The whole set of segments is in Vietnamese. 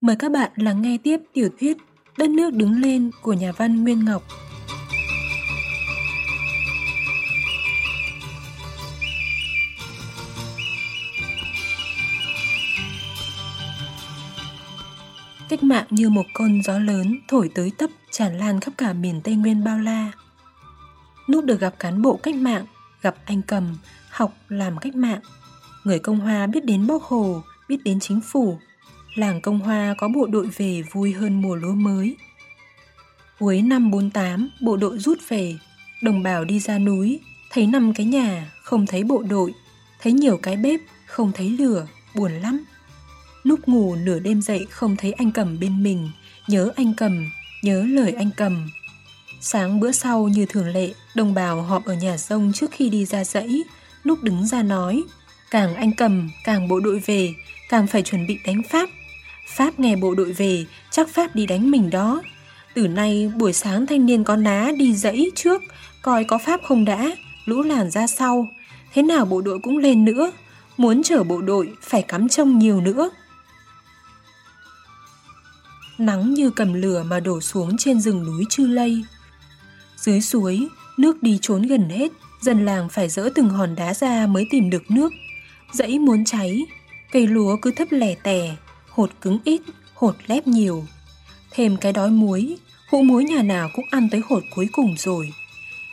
Mời các bạn lắng nghe tiếp tiểu thuyết Đất nước đứng lên của nhà văn Nguyên Ngọc. Cách mạng như một cơn gió lớn thổi tới tấp tràn lan khắp cả miền Tây Nguyên bao la. Núp được gặp cán bộ cách mạng, gặp anh cầm, học làm cách mạng. Người Công Hoa biết đến bóc hồ, biết đến chính phủ, làng Công Hoa có bộ đội về vui hơn mùa lúa mới. Cuối năm 48, bộ đội rút về, đồng bào đi ra núi, thấy năm cái nhà, không thấy bộ đội, thấy nhiều cái bếp, không thấy lửa, buồn lắm. Lúc ngủ nửa đêm dậy không thấy anh cầm bên mình, nhớ anh cầm, nhớ lời anh cầm. Sáng bữa sau như thường lệ, đồng bào họp ở nhà rông trước khi đi ra dãy, Lúc đứng ra nói, càng anh cầm, càng bộ đội về, càng phải chuẩn bị đánh Pháp, Pháp nghe bộ đội về, chắc Pháp đi đánh mình đó. Từ nay buổi sáng thanh niên có ná đi dẫy trước, coi có Pháp không đã, lũ làn ra sau. Thế nào bộ đội cũng lên nữa, muốn chở bộ đội phải cắm trông nhiều nữa. Nắng như cầm lửa mà đổ xuống trên rừng núi Chư Lây. Dưới suối, nước đi trốn gần hết, dân làng phải dỡ từng hòn đá ra mới tìm được nước. Dãy muốn cháy, cây lúa cứ thấp lẻ tẻ, hột cứng ít, hột lép nhiều. Thêm cái đói muối, hũ muối nhà nào cũng ăn tới hột cuối cùng rồi.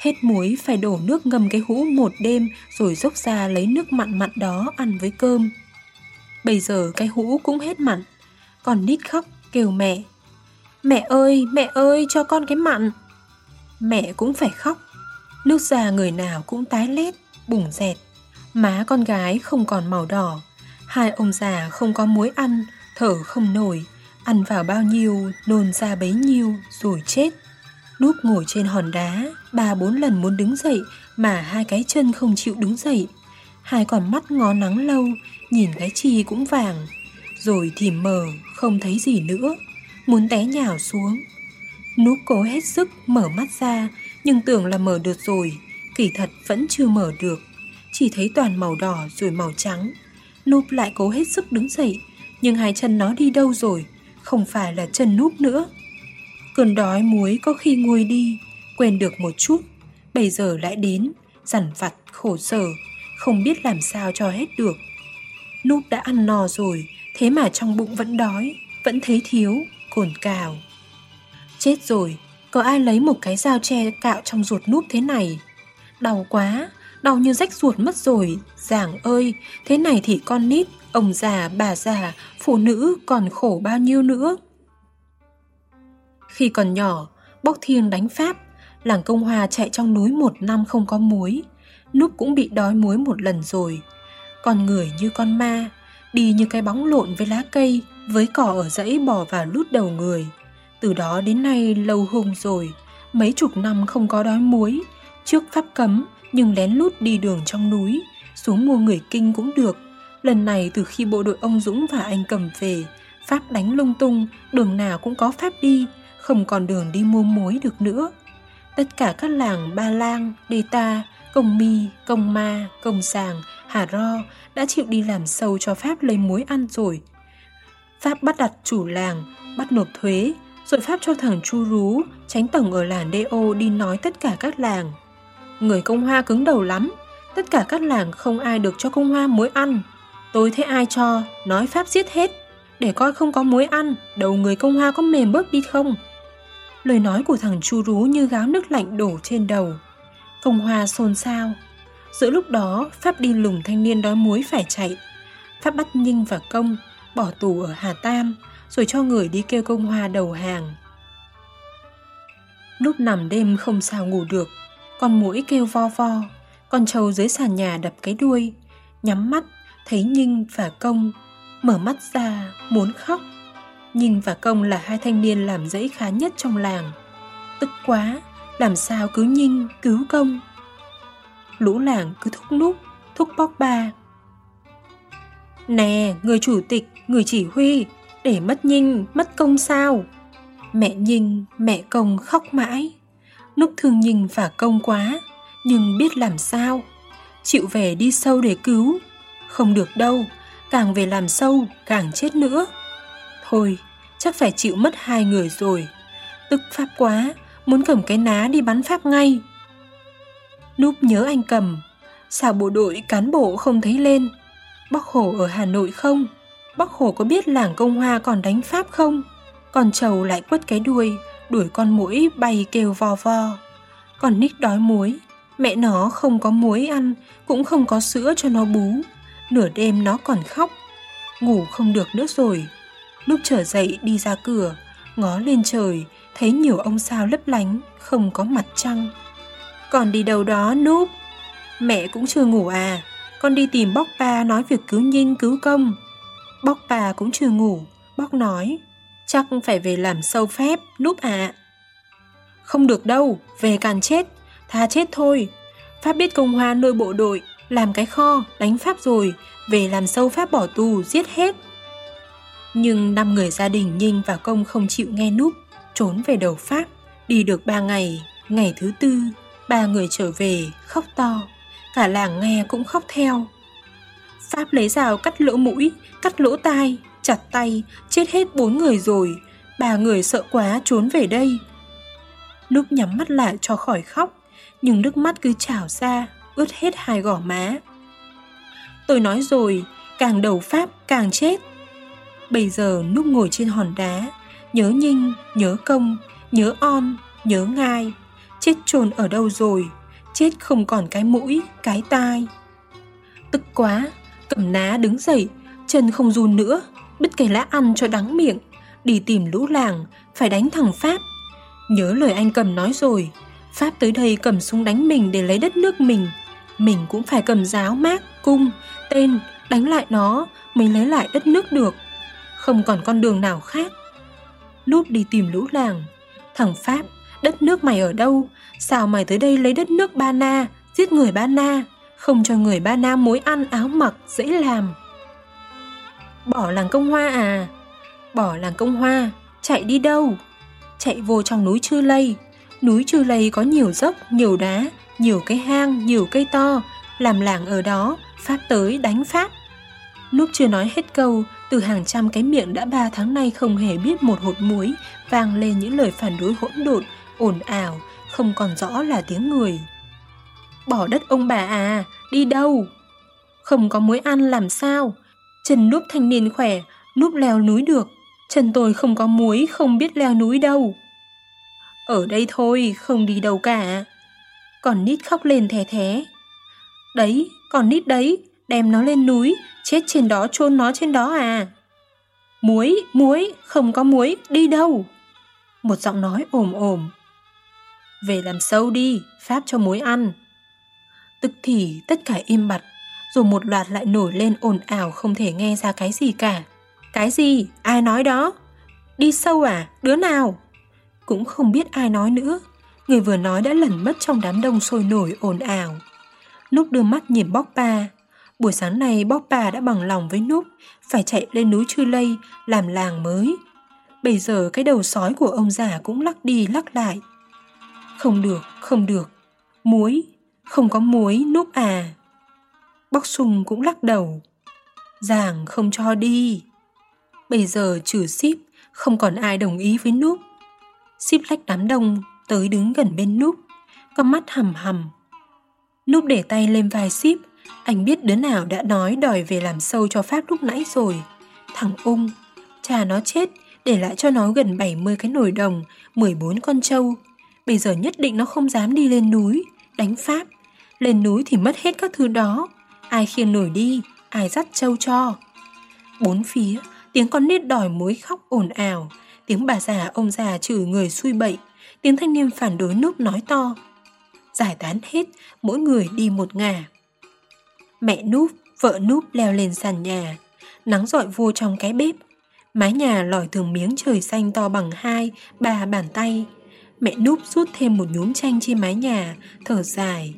Hết muối phải đổ nước ngâm cái hũ một đêm rồi dốc ra lấy nước mặn mặn đó ăn với cơm. Bây giờ cái hũ cũng hết mặn, còn nít khóc kêu mẹ. Mẹ ơi, mẹ ơi, cho con cái mặn. Mẹ cũng phải khóc. Nước da người nào cũng tái lét, bùng dẹt. Má con gái không còn màu đỏ. Hai ông già không có muối ăn, thở không nổi, ăn vào bao nhiêu, nôn ra bấy nhiêu, rồi chết. Núp ngồi trên hòn đá, ba bốn lần muốn đứng dậy mà hai cái chân không chịu đứng dậy. Hai con mắt ngó nắng lâu, nhìn cái chi cũng vàng. Rồi thì mờ, không thấy gì nữa, muốn té nhào xuống. Núp cố hết sức mở mắt ra, nhưng tưởng là mở được rồi, kỳ thật vẫn chưa mở được. Chỉ thấy toàn màu đỏ rồi màu trắng. Núp lại cố hết sức đứng dậy, nhưng hai chân nó đi đâu rồi? Không phải là chân núp nữa. Cơn đói muối có khi nguôi đi Quên được một chút. Bây giờ lại đến Dằn vặt khổ sở Không biết làm sao cho hết được. Núp đã ăn no rồi Thế mà trong bụng vẫn đói Vẫn thấy thiếu, cồn cào. Chết rồi Có ai lấy một cái dao tre cạo trong ruột núp thế này? Đau quá. Đau như rách ruột mất rồi Giảng ơi Thế này thì con nít Ông già, bà già, phụ nữ còn khổ bao nhiêu nữa. Khi còn nhỏ, bóc thiên đánh Pháp, làng Công Hòa chạy trong núi một năm không có muối. Núp cũng bị đói muối một lần rồi. Con người như con ma, đi như cái bóng lộn với lá cây, với cỏ ở dãy bỏ vào lút đầu người. Từ đó đến nay lâu hùng rồi, mấy chục năm không có đói muối, trước pháp cấm nhưng lén lút đi đường trong núi, xuống mua người kinh cũng được, Lần này từ khi bộ đội ông Dũng và anh cầm về, Pháp đánh lung tung, đường nào cũng có Pháp đi, không còn đường đi mua muối được nữa. Tất cả các làng Ba Lang, Đê Ta, Công Mi, Công Ma, Công Sàng, Hà Ro đã chịu đi làm sâu cho Pháp lấy muối ăn rồi. Pháp bắt đặt chủ làng, bắt nộp thuế, rồi Pháp cho thằng Chu Rú, tránh tổng ở làng ô đi nói tất cả các làng. Người Công Hoa cứng đầu lắm, tất cả các làng không ai được cho Công Hoa muối ăn. Tôi thấy ai cho, nói Pháp giết hết, để coi không có muối ăn, đầu người công hoa có mềm bớt đi không. Lời nói của thằng chu rú như gáo nước lạnh đổ trên đầu. Công hoa xôn xao. Giữa lúc đó, Pháp đi lùng thanh niên đói muối phải chạy. Pháp bắt Nhinh và Công, bỏ tù ở Hà Tam, rồi cho người đi kêu công hoa đầu hàng. Lúc nằm đêm không sao ngủ được, con mũi kêu vo vo, con trâu dưới sàn nhà đập cái đuôi, nhắm mắt thấy Nhinh và Công mở mắt ra muốn khóc. Nhinh và Công là hai thanh niên làm dãy khá nhất trong làng. Tức quá, làm sao cứu Nhinh cứu Công. Lũ làng cứ thúc núp thúc bóc ba. Nè, người chủ tịch, người chỉ huy, để mất Nhinh, mất Công sao? Mẹ Nhinh, mẹ Công khóc mãi. Núc thương nhìn và Công quá, nhưng biết làm sao. Chịu về đi sâu để cứu, không được đâu, càng về làm sâu càng chết nữa. Thôi, chắc phải chịu mất hai người rồi. Tức Pháp quá, muốn cầm cái ná đi bắn Pháp ngay. Núp nhớ anh cầm, sao bộ đội cán bộ không thấy lên? Bác hồ ở Hà Nội không? Bác hồ có biết làng công hoa còn đánh Pháp không? Còn trầu lại quất cái đuôi, đuổi con muỗi bay kêu vo vo. Còn Nick đói muối, mẹ nó không có muối ăn, cũng không có sữa cho nó bú. Nửa đêm nó còn khóc, ngủ không được nữa rồi. Lúc trở dậy đi ra cửa, ngó lên trời, thấy nhiều ông sao lấp lánh, không có mặt trăng. Còn đi đâu đó núp? Mẹ cũng chưa ngủ à? Con đi tìm bóc ba nói việc cứu nhinh cứu công. Bóc ba cũng chưa ngủ, bóc nói, chắc phải về làm sâu phép, núp ạ. À. Không được đâu, về càng chết, tha chết thôi. Pháp biết công hoa nuôi bộ đội, làm cái kho, đánh Pháp rồi, về làm sâu Pháp bỏ tù, giết hết. Nhưng năm người gia đình Nhinh và Công không chịu nghe núp, trốn về đầu Pháp. Đi được ba ngày, ngày thứ tư, ba người trở về, khóc to. Cả làng nghe cũng khóc theo. Pháp lấy rào cắt lỗ mũi, cắt lỗ tai, chặt tay, chết hết bốn người rồi. Ba người sợ quá trốn về đây. Lúc nhắm mắt lại cho khỏi khóc, nhưng nước mắt cứ trào ra, ướt hết hai gò má. Tôi nói rồi, càng đầu Pháp càng chết. Bây giờ lúc ngồi trên hòn đá, nhớ Nhinh, nhớ Công, nhớ On, nhớ Ngai. Chết trồn ở đâu rồi, chết không còn cái mũi, cái tai. Tức quá, cầm ná đứng dậy, chân không run nữa, bứt cây lá ăn cho đắng miệng, đi tìm lũ làng, phải đánh thằng Pháp. Nhớ lời anh cầm nói rồi, Pháp tới đây cầm súng đánh mình để lấy đất nước mình. Mình cũng phải cầm giáo mác, cung, tên, đánh lại nó mới lấy lại đất nước được. Không còn con đường nào khác. Núp đi tìm lũ làng. Thằng Pháp, đất nước mày ở đâu? Sao mày tới đây lấy đất nước Ba Na, giết người Ba Na, không cho người Ba Na mối ăn áo mặc dễ làm. Bỏ làng công hoa à? Bỏ làng công hoa, chạy đi đâu? Chạy vô trong núi Chư Lây, Núi chư lây có nhiều dốc, nhiều đá, nhiều cái hang, nhiều cây to, làm làng ở đó, Pháp tới đánh Pháp. Lúc chưa nói hết câu, từ hàng trăm cái miệng đã ba tháng nay không hề biết một hột muối, vang lên những lời phản đối hỗn độn, ồn ào, không còn rõ là tiếng người. Bỏ đất ông bà à, đi đâu? Không có muối ăn làm sao? Chân núp thanh niên khỏe, núp leo núi được. chân tôi không có muối, không biết leo núi đâu. Ở đây thôi, không đi đâu cả. Còn nít khóc lên thè thé. Đấy, còn nít đấy, đem nó lên núi, chết trên đó chôn nó trên đó à. Muối, muối, không có muối, đi đâu? Một giọng nói ồm ồm. Về làm sâu đi, Pháp cho muối ăn. Tức thì tất cả im bặt, rồi một loạt lại nổi lên ồn ào không thể nghe ra cái gì cả. Cái gì? Ai nói đó? Đi sâu à? Đứa nào? Cũng không biết ai nói nữa Người vừa nói đã lẩn mất trong đám đông sôi nổi ồn ào Núp đưa mắt nhìn bóc ba Buổi sáng này bóc ba đã bằng lòng với Núp Phải chạy lên núi Chư Lây Làm làng mới Bây giờ cái đầu sói của ông già cũng lắc đi lắc lại Không được, không được Muối, không có muối Núp à Bóc Sùng cũng lắc đầu Giàng không cho đi Bây giờ trừ ship Không còn ai đồng ý với Núp Ship lách đám đông tới đứng gần bên núp, con mắt hầm hầm. Núp để tay lên vai ship, anh biết đứa nào đã nói đòi về làm sâu cho Pháp lúc nãy rồi. Thằng ung, cha nó chết, để lại cho nó gần 70 cái nồi đồng, 14 con trâu. Bây giờ nhất định nó không dám đi lên núi, đánh Pháp. Lên núi thì mất hết các thứ đó. Ai khiêng nổi đi, ai dắt trâu cho. Bốn phía, tiếng con nít đòi muối khóc ồn ào, Tiếng bà già ông già chửi người xui bậy. Tiếng thanh niên phản đối núp nói to. Giải tán hết Mỗi người đi một ngả. Mẹ núp, vợ núp leo lên sàn nhà. Nắng dọi vô trong cái bếp. Mái nhà lòi từng miếng trời xanh to bằng hai, ba bàn tay. Mẹ núp rút thêm một nhúm chanh trên mái nhà Thở dài.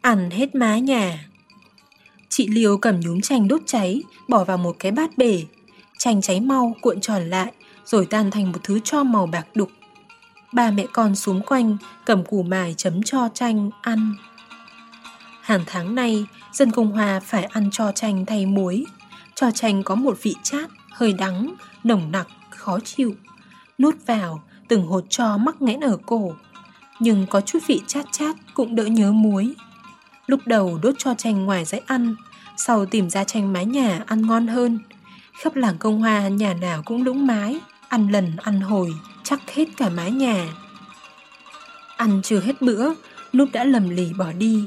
Ăn hết mái nhà. Chị liều cầm nhúm chanh đốt cháy Bỏ vào một cái bát bể Chanh cháy mau cuộn tròn lại rồi tan thành một thứ cho màu bạc đục. Ba mẹ con xúm quanh, cầm củ mài chấm cho chanh ăn. Hàng tháng nay, dân Cộng Hòa phải ăn cho chanh thay muối. Cho chanh có một vị chát, hơi đắng, nồng nặc, khó chịu. Nuốt vào, từng hột cho mắc nghẽn ở cổ. Nhưng có chút vị chát chát cũng đỡ nhớ muối. Lúc đầu đốt cho chanh ngoài dãy ăn, sau tìm ra chanh mái nhà ăn ngon hơn. Khắp làng công hoa nhà nào cũng lũng mái, ăn lần ăn hồi, chắc hết cả mái nhà. Ăn chưa hết bữa, Núp đã lầm lì bỏ đi.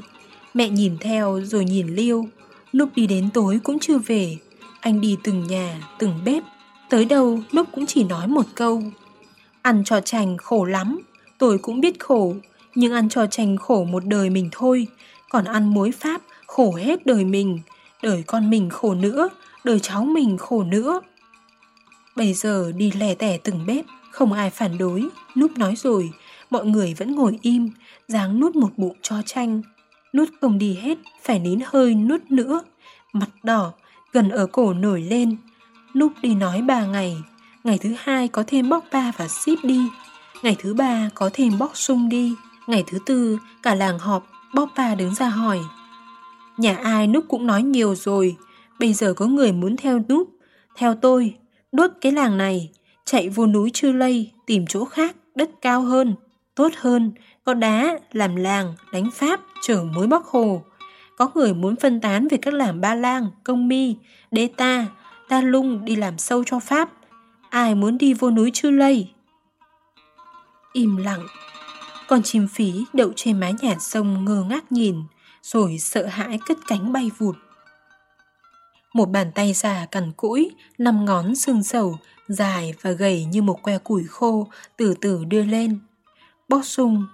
Mẹ nhìn theo rồi nhìn Liêu. Núp đi đến tối cũng chưa về. Anh đi từng nhà, từng bếp. Tới đâu Núp cũng chỉ nói một câu. Ăn cho chành khổ lắm. Tôi cũng biết khổ. Nhưng ăn cho chành khổ một đời mình thôi. Còn ăn muối Pháp khổ hết đời mình. Đời con mình khổ nữa. Đời cháu mình khổ nữa. Bây giờ đi lẻ tẻ từng bếp. Không ai phản đối. Núp nói rồi mọi người vẫn ngồi im, dáng nuốt một bụng cho chanh. Nuốt không đi hết, phải nín hơi nuốt nữa. Mặt đỏ, gần ở cổ nổi lên. Núp đi nói ba ngày, ngày thứ hai có thêm bóc ba và ship đi. Ngày thứ ba có thêm bóc sung đi. Ngày thứ tư, cả làng họp, Bóp ba đứng ra hỏi. Nhà ai Núp cũng nói nhiều rồi, bây giờ có người muốn theo Núp. Theo tôi, đốt cái làng này, chạy vô núi Chư Lây, tìm chỗ khác, đất cao hơn. Tốt hơn, có đá, làm làng, đánh pháp, chở muối bóc hồ. Có người muốn phân tán về các làng Ba Lang, Công Mi, Đê Ta, Ta Lung đi làm sâu cho Pháp. Ai muốn đi vô núi Chư Lây? Im lặng. Con chim phí đậu trên mái nhà sông ngơ ngác nhìn, rồi sợ hãi cất cánh bay vụt. Một bàn tay già cằn cỗi năm ngón xương sầu, dài và gầy như một que củi khô, từ từ đưa lên, bóp sung.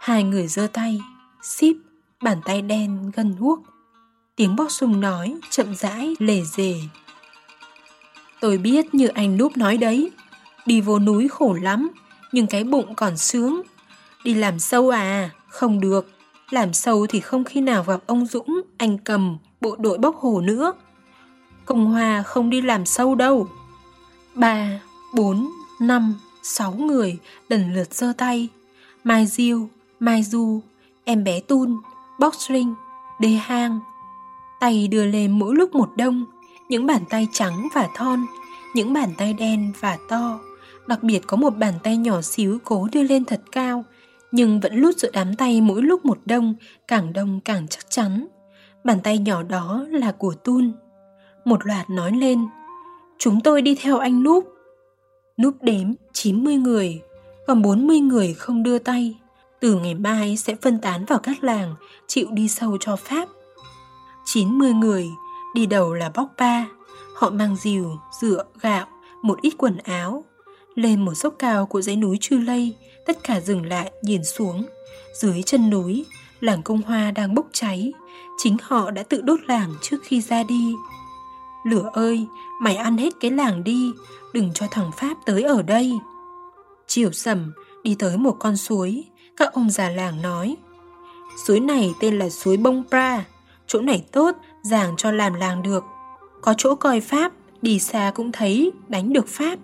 Hai người giơ tay, xíp, bàn tay đen gần guốc. Tiếng bóp sung nói chậm rãi lề dề. Tôi biết như anh núp nói đấy, đi vô núi khổ lắm, nhưng cái bụng còn sướng. Đi làm sâu à, không được. Làm sâu thì không khi nào gặp ông Dũng, anh cầm, bộ đội bóc hồ nữa. Cộng Hòa không đi làm sâu đâu. Ba, bốn, năm, sáu người lần lượt giơ tay. Mai Diêu, Mai Du, em bé Tun, Boxring, Đê Hang. Tay đưa lên mỗi lúc một đông, những bàn tay trắng và thon, những bàn tay đen và to. Đặc biệt có một bàn tay nhỏ xíu cố đưa lên thật cao, nhưng vẫn lút giữa đám tay mỗi lúc một đông, càng đông càng chắc chắn. Bàn tay nhỏ đó là của Tun. Một loạt nói lên, chúng tôi đi theo anh Núp. Núp đếm 90 người, còn 40 người không đưa tay. Từ ngày mai sẽ phân tán vào các làng, chịu đi sâu cho Pháp. 90 người, đi đầu là bóc ba. Họ mang rìu, rửa, gạo, một ít quần áo. Lên một dốc cao của dãy núi Chư Lây, tất cả dừng lại nhìn xuống. Dưới chân núi, làng công hoa đang bốc cháy. Chính họ đã tự đốt làng trước khi ra đi. Lửa ơi, mày ăn hết cái làng đi, đừng cho thằng Pháp tới ở đây. Chiều sầm, đi tới một con suối, các ông già làng nói. Suối này tên là suối Bông Pra, chỗ này tốt, giảng cho làm làng được. Có chỗ coi Pháp, đi xa cũng thấy, đánh được Pháp.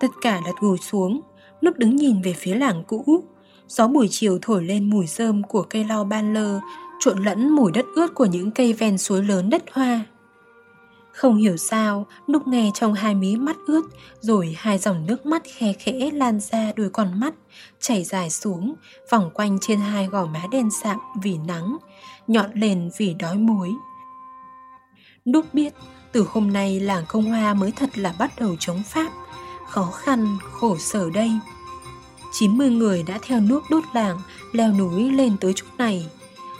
Tất cả lật gùi xuống, lúc đứng nhìn về phía làng cũ. Gió buổi chiều thổi lên mùi rơm của cây lau ban lơ, trộn lẫn mùi đất ướt của những cây ven suối lớn đất hoa. Không hiểu sao, lúc nghe trong hai mí mắt ướt, rồi hai dòng nước mắt khe khẽ lan ra đôi con mắt, chảy dài xuống, vòng quanh trên hai gò má đen sạm vì nắng, nhọn lên vì đói muối. Đúc biết, từ hôm nay làng công hoa mới thật là bắt đầu chống Pháp, khó khăn, khổ sở đây. 90 người đã theo nước đốt làng, leo núi lên tới chỗ này.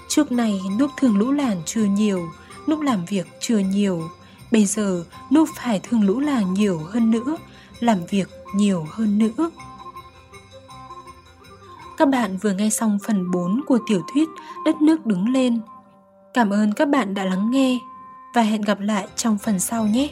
Trước này nước thường lũ làng chưa nhiều, lúc làm việc chưa nhiều, Bây giờ nước phải thương lũ làng nhiều hơn nữa, làm việc nhiều hơn nữa. Các bạn vừa nghe xong phần 4 của tiểu thuyết Đất nước đứng lên. Cảm ơn các bạn đã lắng nghe và hẹn gặp lại trong phần sau nhé.